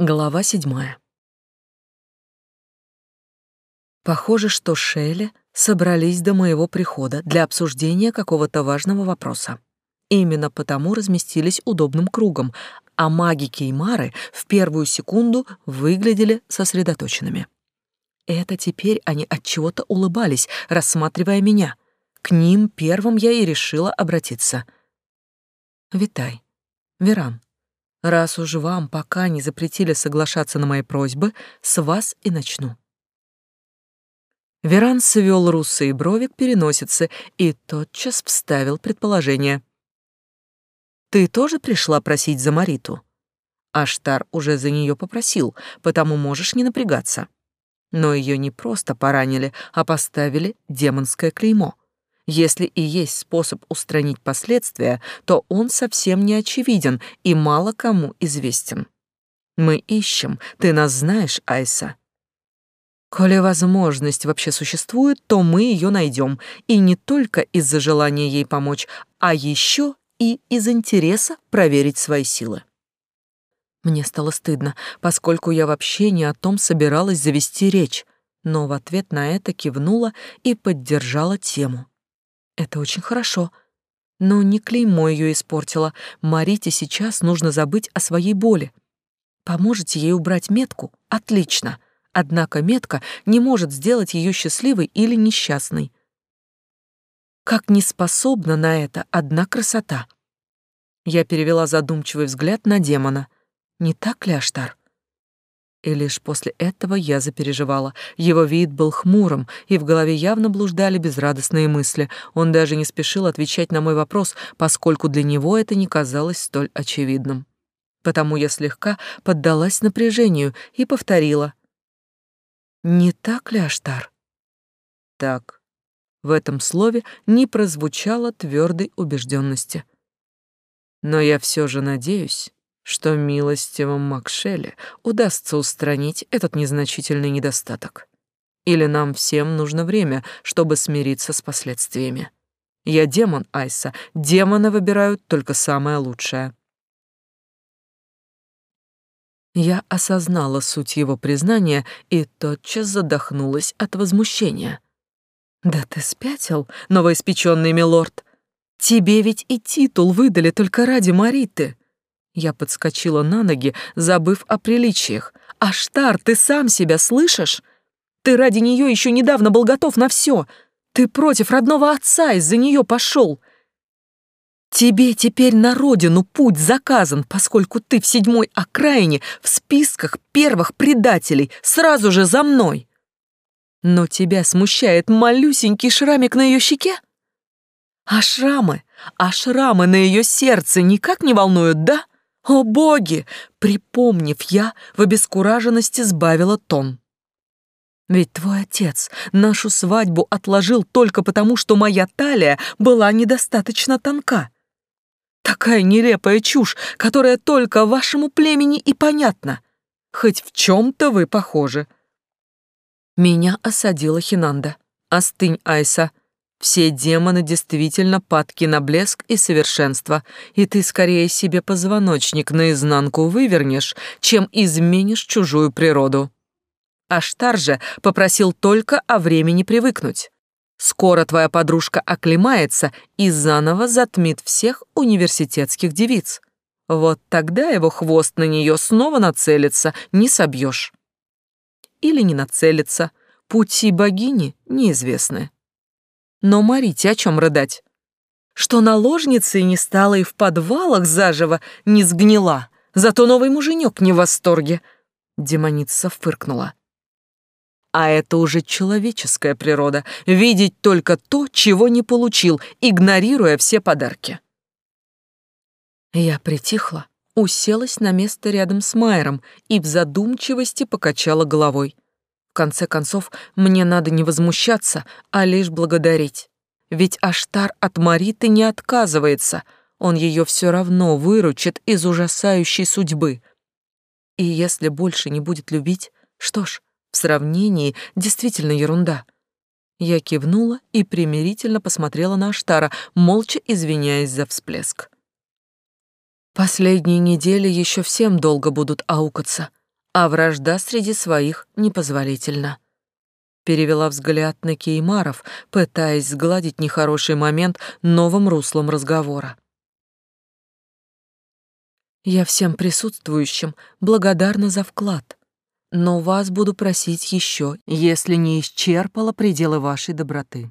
Глава седьмая. Похоже, что Шелли собрались до моего прихода для обсуждения какого-то важного вопроса. Именно потому разместились удобным кругом, а маги Кеймары в первую секунду выглядели сосредоточенными. Это теперь они от чего-то улыбались, рассматривая меня. К ним первым я и решила обратиться. «Витай, Веран, Раз уж вам пока не запретили соглашаться на мои просьбы, с вас и начну. Веран свел русые брови к переносице и тотчас вставил предположение. «Ты тоже пришла просить за Мариту?» Аштар уже за нее попросил, потому можешь не напрягаться. Но ее не просто поранили, а поставили демонское клеймо. Если и есть способ устранить последствия, то он совсем не очевиден и мало кому известен. Мы ищем, ты нас знаешь, Айса. Коли возможность вообще существует, то мы ее найдем, и не только из-за желания ей помочь, а еще и из интереса проверить свои силы. Мне стало стыдно, поскольку я вообще не о том собиралась завести речь, но в ответ на это кивнула и поддержала тему. Это очень хорошо. Но не клеймо ее испортило. Марите сейчас нужно забыть о своей боли. Поможете ей убрать метку? Отлично. Однако метка не может сделать ее счастливой или несчастной. Как не способна на это одна красота. Я перевела задумчивый взгляд на демона. Не так ли, Аштар? И лишь после этого я запереживала. Его вид был хмурым, и в голове явно блуждали безрадостные мысли. Он даже не спешил отвечать на мой вопрос, поскольку для него это не казалось столь очевидным. Потому я слегка поддалась напряжению и повторила. «Не так ли, Аштар?» «Так». В этом слове не прозвучало твердой убежденности. «Но я все же надеюсь, что милостивым Макшеле удастся устранить этот незначительный недостаток. Или нам всем нужно время, чтобы смириться с последствиями. Я демон, Айса. Демоны выбирают только самое лучшее. Я осознала суть его признания и тотчас задохнулась от возмущения. «Да ты спятил, новоиспеченный милорд! Тебе ведь и титул выдали только ради Мариты!» Я подскочила на ноги, забыв о приличиях. «Аштар, ты сам себя слышишь? Ты ради нее еще недавно был готов на все. Ты против родного отца из-за нее пошел. Тебе теперь на родину путь заказан, поскольку ты в седьмой окраине в списках первых предателей, сразу же за мной. Но тебя смущает малюсенький шрамик на ее щеке? А шрамы, а шрамы на ее сердце никак не волнуют, да?» «О боги!» — припомнив, я в обескураженности сбавила тон. «Ведь твой отец нашу свадьбу отложил только потому, что моя талия была недостаточно тонка. Такая нелепая чушь, которая только вашему племени и понятна. Хоть в чем-то вы похожи». Меня осадила Хинанда. «Остынь, Айса. Все демоны действительно падки на блеск и совершенство, и ты скорее себе позвоночник наизнанку вывернешь, чем изменишь чужую природу. Аштар же попросил только о времени привыкнуть. Скоро твоя подружка оклемается и заново затмит всех университетских девиц. Вот тогда его хвост на нее снова нацелится, не собьешь. Или не нацелится, пути богини неизвестны. Но Марите о чем рыдать? Что наложницей не стала и в подвалах заживо не сгнила, зато новый муженек не в восторге. Демоница фыркнула. А это уже человеческая природа — видеть только то, чего не получил, игнорируя все подарки. Я притихла, уселась на место рядом с Майером и в задумчивости покачала головой конце концов, мне надо не возмущаться, а лишь благодарить. Ведь Аштар от Мариты не отказывается, он ее все равно выручит из ужасающей судьбы. И если больше не будет любить, что ж, в сравнении действительно ерунда. Я кивнула и примирительно посмотрела на Аштара, молча извиняясь за всплеск. Последние недели еще всем долго будут аукаться, а вражда среди своих непозволительна. Перевела взгляд на Кеймаров, пытаясь сгладить нехороший момент новым руслом разговора. Я всем присутствующим благодарна за вклад, но вас буду просить еще, если не исчерпала пределы вашей доброты.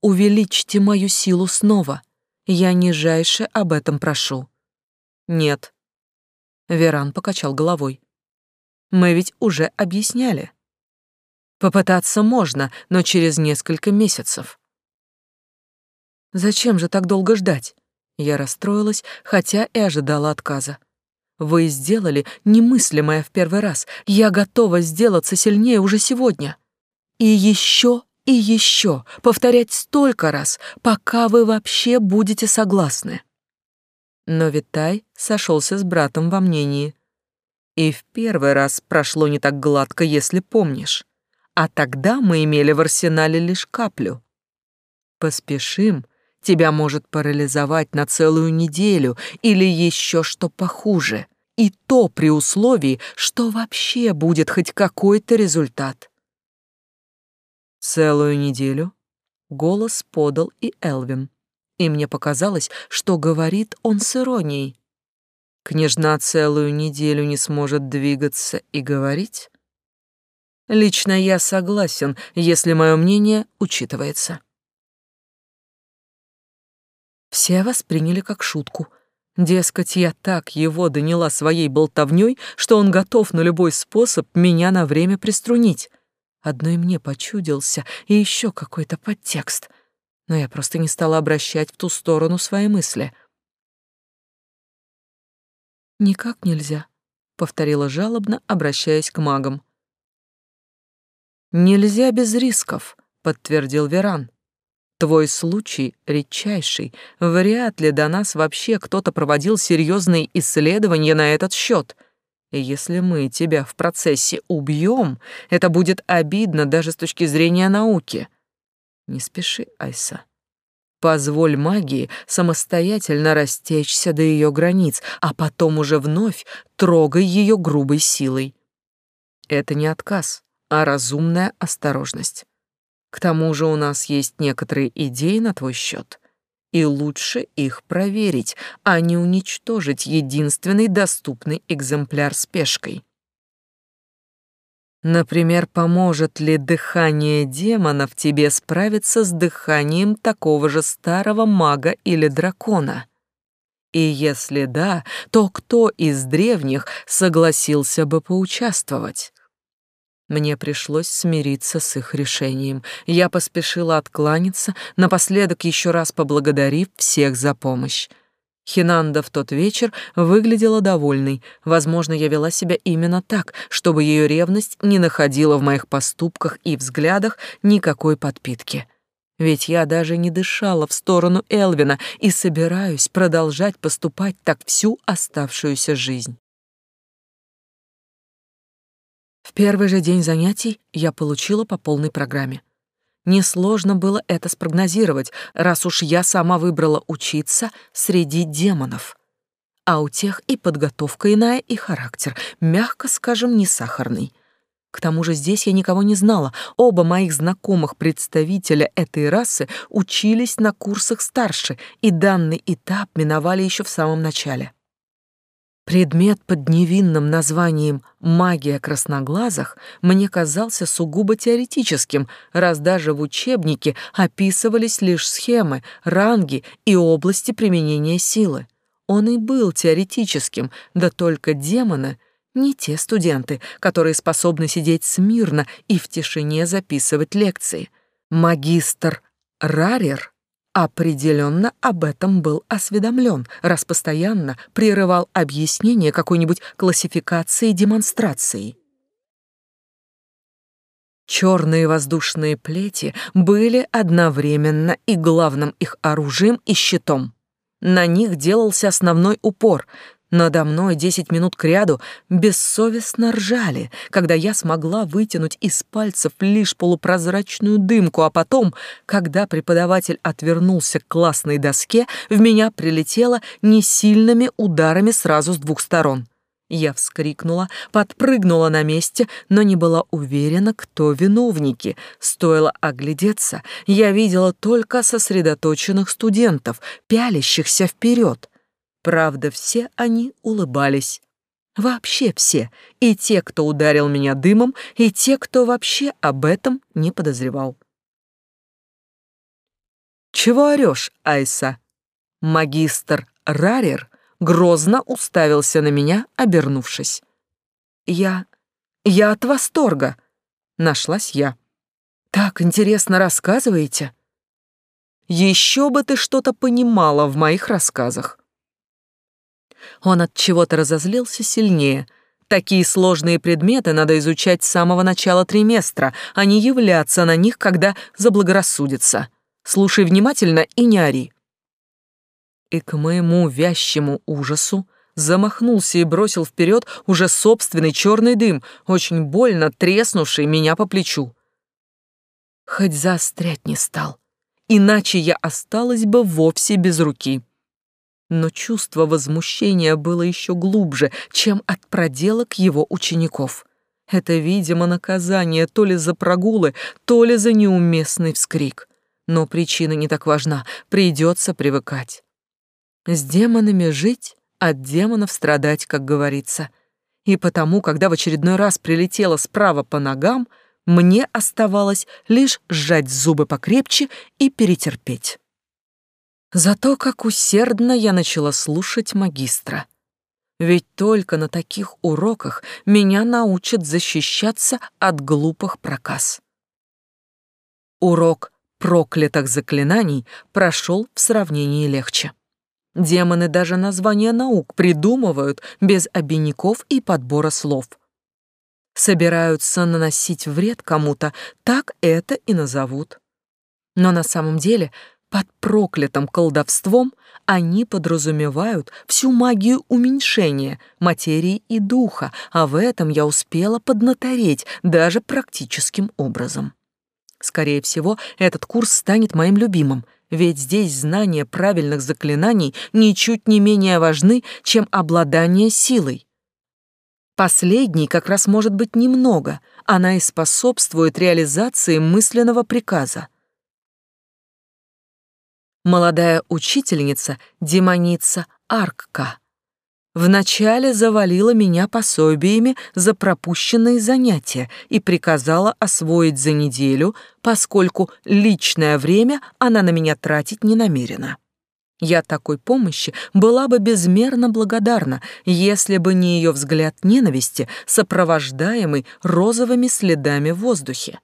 Увеличьте мою силу снова. Я нижайше об этом прошу. Нет. Веран покачал головой. Мы ведь уже объясняли. Попытаться можно, но через несколько месяцев. Зачем же так долго ждать? Я расстроилась, хотя и ожидала отказа. Вы сделали немыслимое в первый раз. Я готова сделаться сильнее уже сегодня. И еще, и еще повторять столько раз, пока вы вообще будете согласны. Но Витай сошелся с братом во мнении. И в первый раз прошло не так гладко, если помнишь. А тогда мы имели в арсенале лишь каплю. Поспешим, тебя может парализовать на целую неделю или еще что похуже. И то при условии, что вообще будет хоть какой-то результат. Целую неделю голос подал и Элвин. И мне показалось, что говорит он с иронией. Княжна целую неделю не сможет двигаться и говорить? Лично я согласен, если мое мнение учитывается. Все восприняли как шутку. Дескать, я так его доняла своей болтовнёй, что он готов на любой способ меня на время приструнить. Одной мне почудился и еще какой-то подтекст. Но я просто не стала обращать в ту сторону свои мысли. «Никак нельзя», — повторила жалобно, обращаясь к магам. «Нельзя без рисков», — подтвердил Веран. Твой случай редчайший. Вряд ли до нас вообще кто-то проводил серьезные исследования на этот счет. И если мы тебя в процессе убьем, это будет обидно даже с точки зрения науки. Не спеши, Айса. Позволь магии самостоятельно растечься до ее границ, а потом уже вновь трогай ее грубой силой. Это не отказ, а разумная осторожность. К тому же у нас есть некоторые идеи на твой счет, и лучше их проверить, а не уничтожить единственный доступный экземпляр спешкой. Например, поможет ли дыхание демонов тебе справиться с дыханием такого же старого мага или дракона? И если да, то кто из древних согласился бы поучаствовать? Мне пришлось смириться с их решением. Я поспешила откланяться, напоследок еще раз поблагодарив всех за помощь. Хинанда в тот вечер выглядела довольной. Возможно, я вела себя именно так, чтобы ее ревность не находила в моих поступках и взглядах никакой подпитки. Ведь я даже не дышала в сторону Элвина и собираюсь продолжать поступать так всю оставшуюся жизнь. В первый же день занятий я получила по полной программе. Несложно было это спрогнозировать, раз уж я сама выбрала учиться среди демонов. А у тех и подготовка иная, и характер, мягко скажем, не сахарный. К тому же здесь я никого не знала. Оба моих знакомых представителя этой расы учились на курсах старше, и данный этап миновали еще в самом начале. Предмет под невинным названием «магия красноглазых» мне казался сугубо теоретическим, раз даже в учебнике описывались лишь схемы, ранги и области применения силы. Он и был теоретическим, да только демоны — не те студенты, которые способны сидеть смирно и в тишине записывать лекции. Магистр Рарер — определенно об этом был осведомлен, раз постоянно прерывал объяснение какой-нибудь классификации демонстрации. Черные воздушные плети были одновременно и главным их оружием и щитом. На них делался основной упор, надо мной десять минут кряду бессовестно ржали, когда я смогла вытянуть из пальцев лишь полупрозрачную дымку, а потом, когда преподаватель отвернулся к классной доске, в меня прилетело несильными ударами сразу с двух сторон. Я вскрикнула, подпрыгнула на месте, но не была уверена, кто виновники. Стоило оглядеться, я видела только сосредоточенных студентов, пялящихся вперед. Правда, все они улыбались. Вообще все, и те, кто ударил меня дымом, и те, кто вообще об этом не подозревал. «Чего орёшь, Айса?» Магистр Рарер грозно уставился на меня, обернувшись. «Я... я от восторга!» — нашлась я. «Так интересно рассказываете?» «Еще бы ты что-то понимала в моих рассказах!» Он от чего-то разозлился сильнее. Такие сложные предметы надо изучать с самого начала триместра, а не являться на них, когда заблагорассудится. Слушай внимательно и не ори. И к моему вящему ужасу замахнулся и бросил вперед уже собственный черный дым, очень больно треснувший меня по плечу. Хоть заострять не стал, иначе я осталась бы вовсе без руки. Но чувство возмущения было еще глубже, чем от проделок его учеников. Это, видимо, наказание то ли за прогулы, то ли за неуместный вскрик. Но причина не так важна, придется привыкать. С демонами жить, от демонов страдать, как говорится. И потому, когда в очередной раз прилетела справа по ногам, мне оставалось лишь сжать зубы покрепче и перетерпеть. Зато как усердно я начала слушать магистра. Ведь только на таких уроках меня научат защищаться от глупых проказ. Урок проклятых заклинаний прошел в сравнении легче. Демоны даже названия наук придумывают без обиняков и подбора слов. Собираются наносить вред кому-то, так это и назовут. Но на самом деле под проклятым колдовством они подразумевают всю магию уменьшения материи и духа, а в этом я успела поднатореть даже практическим образом. Скорее всего, этот курс станет моим любимым, ведь здесь знания правильных заклинаний ничуть не менее важны, чем обладание силой. Последней как раз может быть немного, она и способствует реализации мысленного приказа. Молодая учительница, демоница Аркка, вначале завалила меня пособиями за пропущенные занятия и приказала освоить за неделю, поскольку личное время она на меня тратить не намерена. Я такой помощи была бы безмерно благодарна, если бы не ее взгляд ненависти, сопровождаемый розовыми следами в воздухе.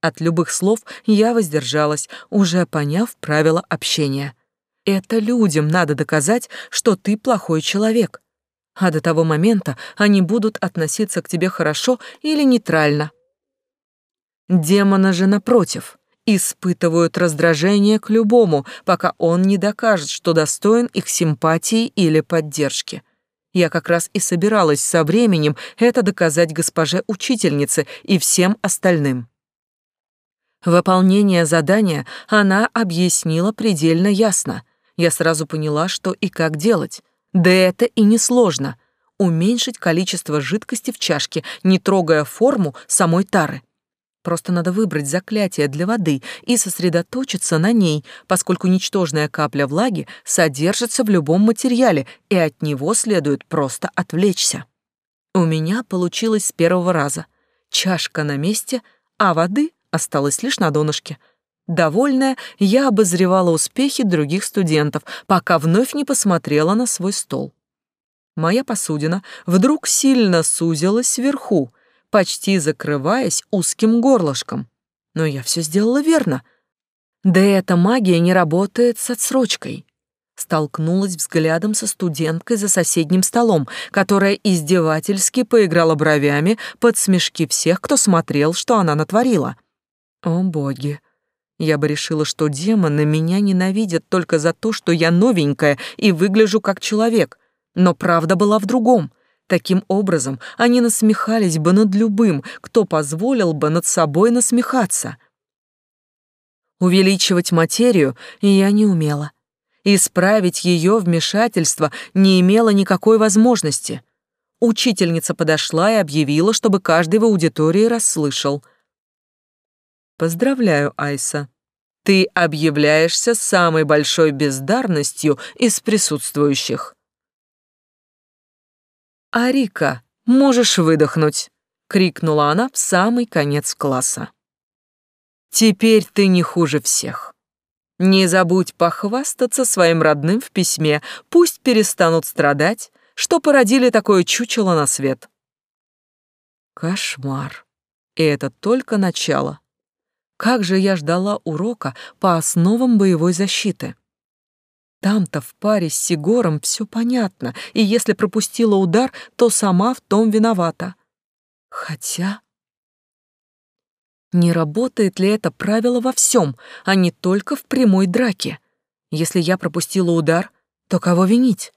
От любых слов я воздержалась, уже поняв правила общения. Это людям надо доказать, что ты плохой человек. А до того момента они будут относиться к тебе хорошо или нейтрально. Демоны же, напротив, испытывают раздражение к любому, пока он не докажет, что достоин их симпатии или поддержки. Я как раз и собиралась со временем это доказать госпоже учительнице и всем остальным. Выполнение задания она объяснила предельно ясно. Я сразу поняла, что и как делать. Да это и не сложно. Уменьшить количество жидкости в чашке, не трогая форму самой тары. Просто надо выбрать заклятие для воды и сосредоточиться на ней, поскольку ничтожная капля влаги содержится в любом материале, и от него следует просто отвлечься. У меня получилось с первого раза. Чашка на месте, а воды осталась лишь на донышке. Довольная, я обозревала успехи других студентов, пока вновь не посмотрела на свой стол. Моя посудина вдруг сильно сузилась вверху, почти закрываясь узким горлышком. Но я все сделала верно. Да эта магия не работает с отсрочкой. Столкнулась взглядом со студенткой за соседним столом, которая издевательски поиграла бровями под смешки всех, кто смотрел, что она натворила. О боги! Я бы решила, что демоны меня ненавидят только за то, что я новенькая и выгляжу как человек. Но правда была в другом. Таким образом, они насмехались бы над любым, кто позволил бы над собой насмехаться. Увеличивать материю я не умела. Исправить ее вмешательство не имела никакой возможности. Учительница подошла и объявила, чтобы каждый в аудитории расслышал. «Поздравляю, Айса. Ты объявляешься самой большой бездарностью из присутствующих». «Арика, можешь выдохнуть!» — крикнула она в самый конец класса. «Теперь ты не хуже всех. Не забудь похвастаться своим родным в письме, пусть перестанут страдать, что породили такое чучело на свет». Кошмар. И это только начало. Как же я ждала урока по основам боевой защиты. Там-то в паре с Сигором все понятно, и если пропустила удар, то сама в том виновата. Хотя... Не работает ли это правило во всем, а не только в прямой драке? Если я пропустила удар, то кого винить?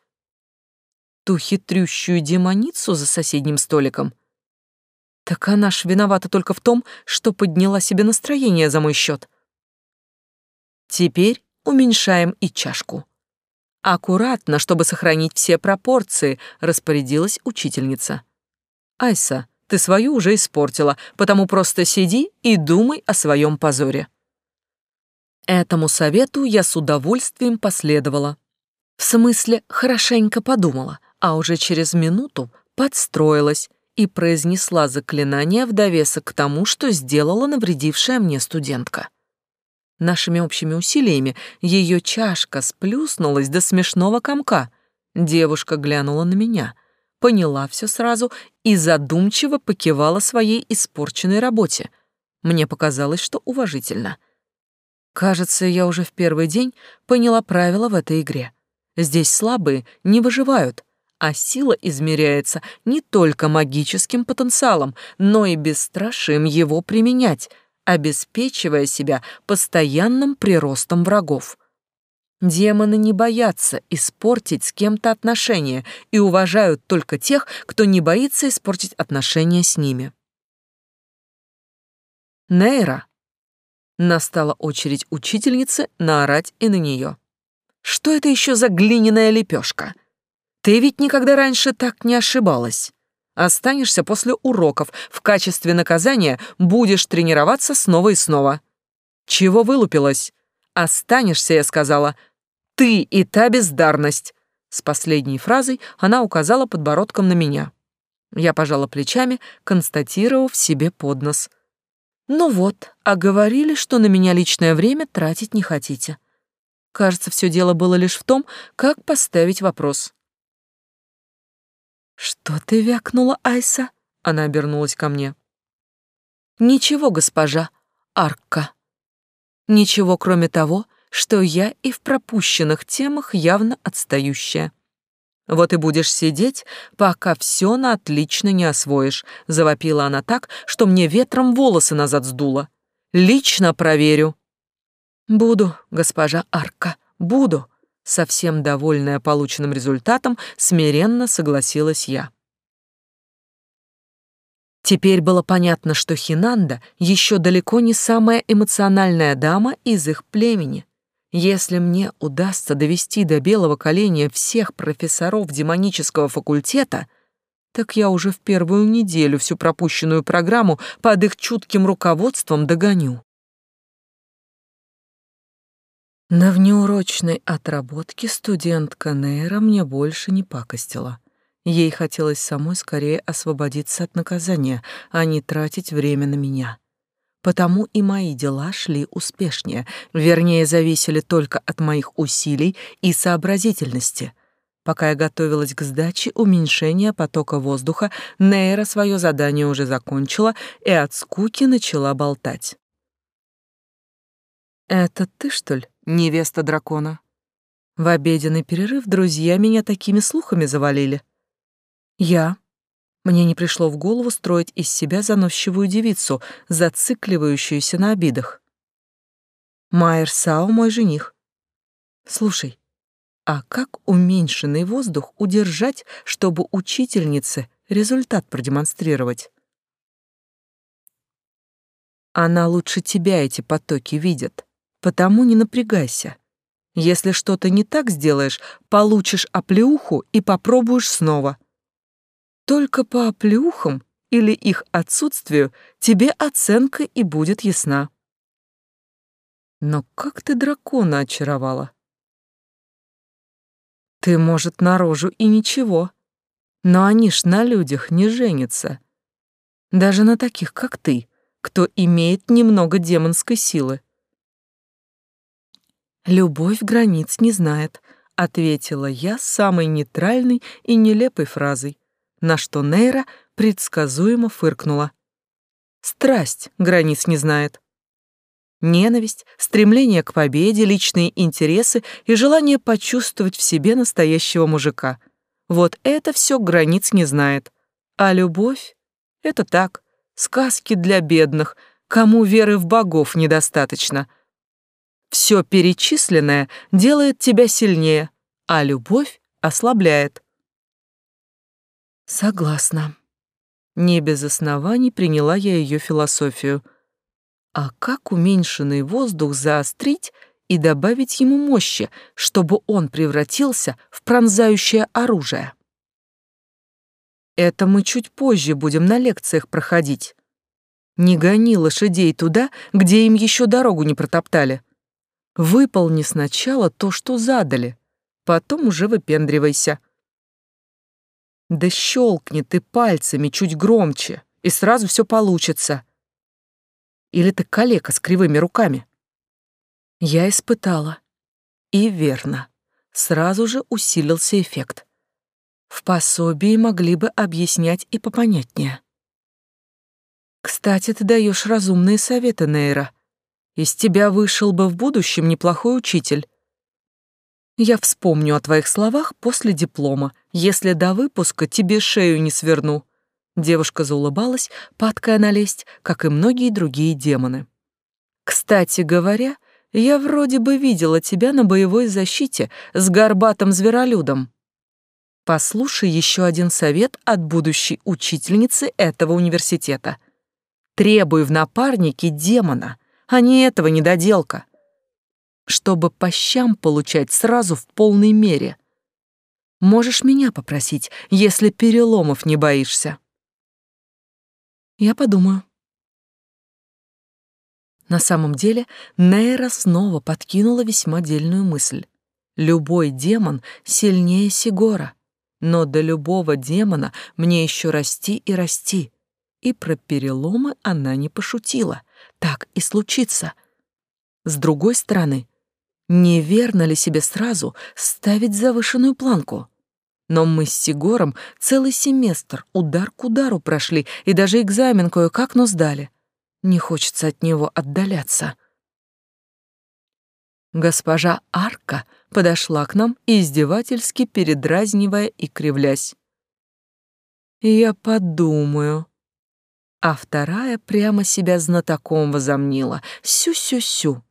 Ту хитрющую демоницу за соседним столиком? Так она ж виновата только в том, что подняла себе настроение за мой счет. Теперь уменьшаем и чашку. Аккуратно, чтобы сохранить все пропорции, распорядилась учительница. Айса, ты свою уже испортила, потому просто сиди и думай о своем позоре. Этому совету я с удовольствием последовала. В смысле, хорошенько подумала, а уже через минуту подстроилась и произнесла заклинание в довесок к тому, что сделала навредившая мне студентка. Нашими общими усилиями ее чашка сплюснулась до смешного комка. Девушка глянула на меня — поняла все сразу и задумчиво покивала своей испорченной работе. Мне показалось, что уважительно. Кажется, я уже в первый день поняла правила в этой игре. Здесь слабые не выживают, а сила измеряется не только магическим потенциалом, но и бесстрашием его применять, обеспечивая себя постоянным приростом врагов. Демоны не боятся испортить с кем-то отношения и уважают только тех, кто не боится испортить отношения с ними. Нейра. Настала очередь учительницы наорать и на нее. Что это еще за глиняная лепешка? Ты ведь никогда раньше так не ошибалась. Останешься после уроков, в качестве наказания будешь тренироваться снова и снова. Чего вылупилась? Останешься, я сказала, — ты и та бездарность!» С последней фразой она указала подбородком на меня. Я пожала плечами, констатировав себе под нос. «Ну вот, а говорили, что на меня личное время тратить не хотите. Кажется, все дело было лишь в том, как поставить вопрос». «Что ты вякнула, Айса?» Она обернулась ко мне. «Ничего, госпожа, Арка. Ничего, кроме того, что я и в пропущенных темах явно отстающая. Вот и будешь сидеть, пока все на отлично не освоишь, завопила она так, что мне ветром волосы назад сдуло. Лично проверю. Буду, госпожа Арка, буду. Совсем довольная полученным результатом, смиренно согласилась я. Теперь было понятно, что Хинанда еще далеко не самая эмоциональная дама из их племени. Если мне удастся довести до белого коленя всех профессоров демонического факультета, так я уже в первую неделю всю пропущенную программу под их чутким руководством догоню. На внеурочной отработке студентка Нейра мне больше не пакостила. Ей хотелось самой скорее освободиться от наказания, а не тратить время на меня. Потому и мои дела шли успешнее, вернее, зависели только от моих усилий и сообразительности. Пока я готовилась к сдаче уменьшения потока воздуха, Нейра свое задание уже закончила и от скуки начала болтать. «Это ты, что ли, невеста дракона?» В обеденный перерыв друзья меня такими слухами завалили. «Я», мне не пришло в голову строить из себя заносчивую девицу, зацикливающуюся на обидах. Майер Сао мой жених. Слушай, а как уменьшенный воздух удержать, чтобы учительнице результат продемонстрировать? Она лучше тебя эти потоки видит, потому не напрягайся. Если что-то не так сделаешь, получишь оплеуху и попробуешь снова — Только по оплюхам или их отсутствию тебе оценка и будет ясна. Но как ты дракона очаровала? Ты, может, наружу и ничего, но они ж на людях не женятся. Даже на таких, как ты, кто имеет немного демонской силы. Любовь границ не знает, ответила я самой нейтральной и нелепой фразой, на что Нейра предсказуемо фыркнула. Страсть границ не знает. Ненависть, стремление к победе, личные интересы и желание почувствовать в себе настоящего мужика. Вот это все границ не знает. А любовь — это так, сказки для бедных, кому веры в богов недостаточно. Все перечисленное делает тебя сильнее, а любовь ослабляет. Согласна. Не без оснований приняла я ее философию — а как уменьшенный воздух заострить и добавить ему мощи, чтобы он превратился в пронзающее оружие? Это мы чуть позже будем на лекциях проходить. Не гони лошадей туда, где им еще дорогу не протоптали. Выполни сначала то, что задали, потом уже выпендривайся. Да щелкни ты пальцами чуть громче, и сразу все получится. Или ты калека с кривыми руками?» Я испытала. И верно. Сразу же усилился эффект. В пособии могли бы объяснять и попонятнее. «Кстати, ты даешь разумные советы, Нейра. Из тебя вышел бы в будущем неплохой учитель. Я вспомню о твоих словах после диплома, если до выпуска тебе шею не сверну. Девушка заулыбалась, падкая на лесть, как и многие другие демоны. «Кстати говоря, я вроде бы видела тебя на боевой защите с горбатым зверолюдом. Послушай еще один совет от будущей учительницы этого университета. Требуй в напарнике демона, а не этого недоделка, чтобы по щам получать сразу в полной мере. Можешь меня попросить, если переломов не боишься». Я подумаю. На самом деле, Нейра снова подкинула весьма дельную мысль. Любой демон сильнее Сигора, но до любого демона мне еще расти и расти. И про переломы она не пошутила. Так и случится. С другой стороны, неверно ли себе сразу ставить завышенную планку? Но мы с Сигором целый семестр удар к удару прошли и даже экзамен кое-как, но сдали. Не хочется от него отдаляться. Госпожа Арка подошла к нам, издевательски передразнивая и кривлясь. «Я подумаю». А вторая прямо себя знатоком возомнила. Сю-сю-сю.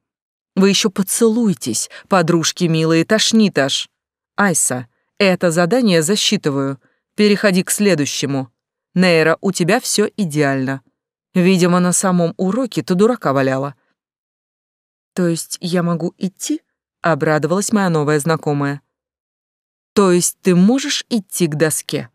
«Вы еще поцелуйтесь, подружки милые, тошнит аж. Айса, это задание засчитываю. Переходи к следующему. Нейра, у тебя все идеально. Видимо, на самом уроке ты дурака валяла. То есть я могу идти? Обрадовалась моя новая знакомая. То есть ты можешь идти к доске?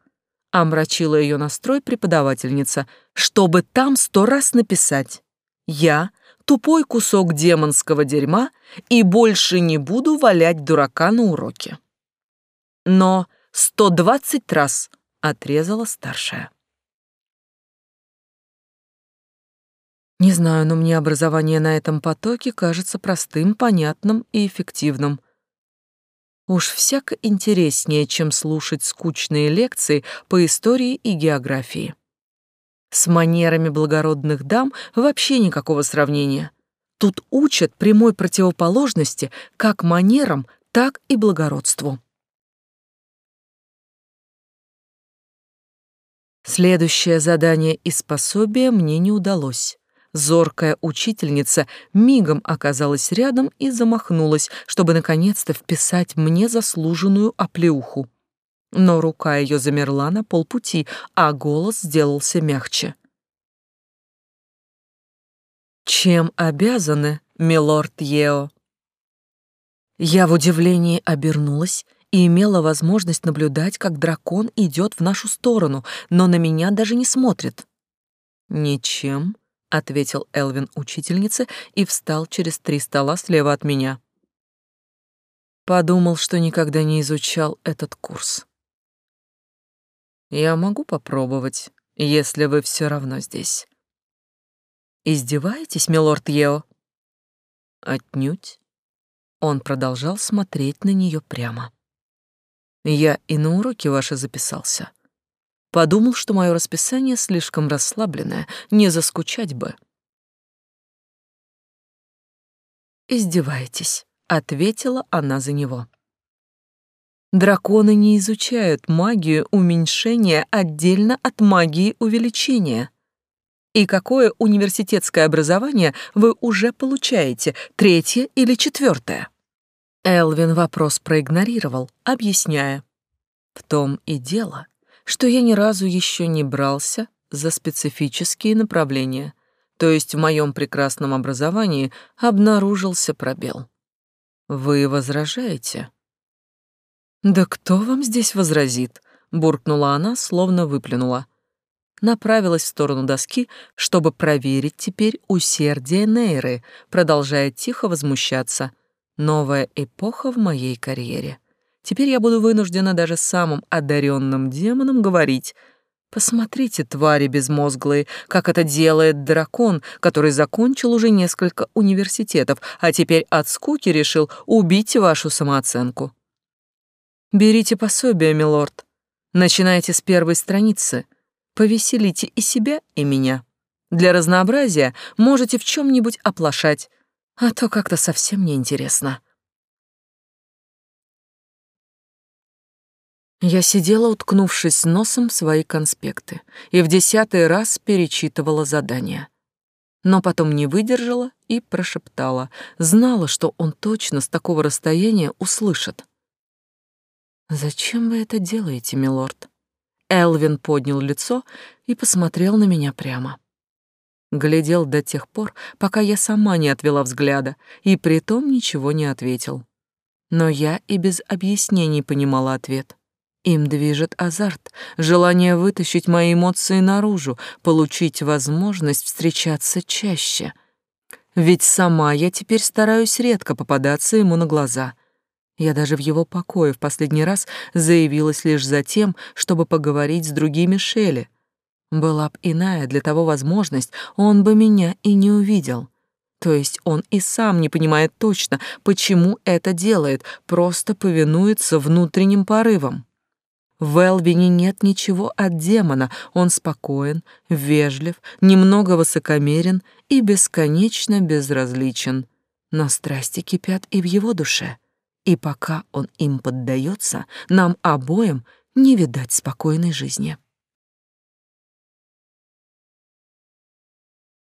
Омрачила ее настрой преподавательница, чтобы там сто раз написать. Я тупой кусок демонского дерьма и больше не буду валять дурака на уроке но сто двадцать раз, отрезала старшая. Не знаю, но мне образование на этом потоке кажется простым, понятным и эффективным. Уж всяко интереснее, чем слушать скучные лекции по истории и географии. С манерами благородных дам вообще никакого сравнения. Тут учат прямой противоположности как манерам, так и благородству. Следующее задание из пособия мне не удалось. Зоркая учительница мигом оказалась рядом и замахнулась, чтобы наконец-то вписать мне заслуженную оплеуху. Но рука ее замерла на полпути, а голос сделался мягче. «Чем обязаны, милорд Ео?» Я в удивлении обернулась и имела возможность наблюдать, как дракон идет в нашу сторону, но на меня даже не смотрит. «Ничем», — ответил Элвин учительнице и встал через три стола слева от меня. Подумал, что никогда не изучал этот курс. Я могу попробовать, если вы все равно здесь. Издеваетесь, милорд Ео? Отнюдь. Он продолжал смотреть на нее прямо. Я и на уроки ваши записался. Подумал, что мое расписание слишком расслабленное, не заскучать бы. Издеваетесь, ответила она за него. Драконы не изучают магию уменьшения отдельно от магии увеличения. И какое университетское образование вы уже получаете, третье или четвертое? Элвин вопрос проигнорировал, объясняя. В том и дело, что я ни разу еще не брался за специфические направления, то есть в моем прекрасном образовании обнаружился пробел. Вы возражаете? Да кто вам здесь возразит? буркнула она, словно выплюнула. Направилась в сторону доски, чтобы проверить теперь усердие Нейры, продолжая тихо возмущаться. Новая эпоха в моей карьере. Теперь я буду вынуждена даже самым одаренным демонам говорить — Посмотрите, твари безмозглые, как это делает дракон, который закончил уже несколько университетов, а теперь от скуки решил убить вашу самооценку. Берите пособие, милорд. Начинайте с первой страницы. Повеселите и себя, и меня. Для разнообразия можете в чем нибудь оплошать, а то как-то совсем неинтересно. Я сидела, уткнувшись носом в свои конспекты, и в десятый раз перечитывала задание. Но потом не выдержала и прошептала. Знала, что он точно с такого расстояния услышит. «Зачем вы это делаете, милорд?» Элвин поднял лицо и посмотрел на меня прямо. Глядел до тех пор, пока я сама не отвела взгляда, и притом ничего не ответил. Но я и без объяснений понимала ответ — им движет азарт, желание вытащить мои эмоции наружу, получить возможность встречаться чаще. Ведь сама я теперь стараюсь редко попадаться ему на глаза. Я даже в его покое в последний раз заявилась лишь за тем, чтобы поговорить с другими Шелли. Была б иная для того возможность, он бы меня и не увидел. То есть он и сам не понимает точно, почему это делает, просто повинуется внутренним порывам. В Элвине нет ничего от демона, он спокоен, вежлив, немного высокомерен и бесконечно безразличен. Но страсти кипят и в его душе. И пока он им поддается, нам обоим не видать спокойной жизни.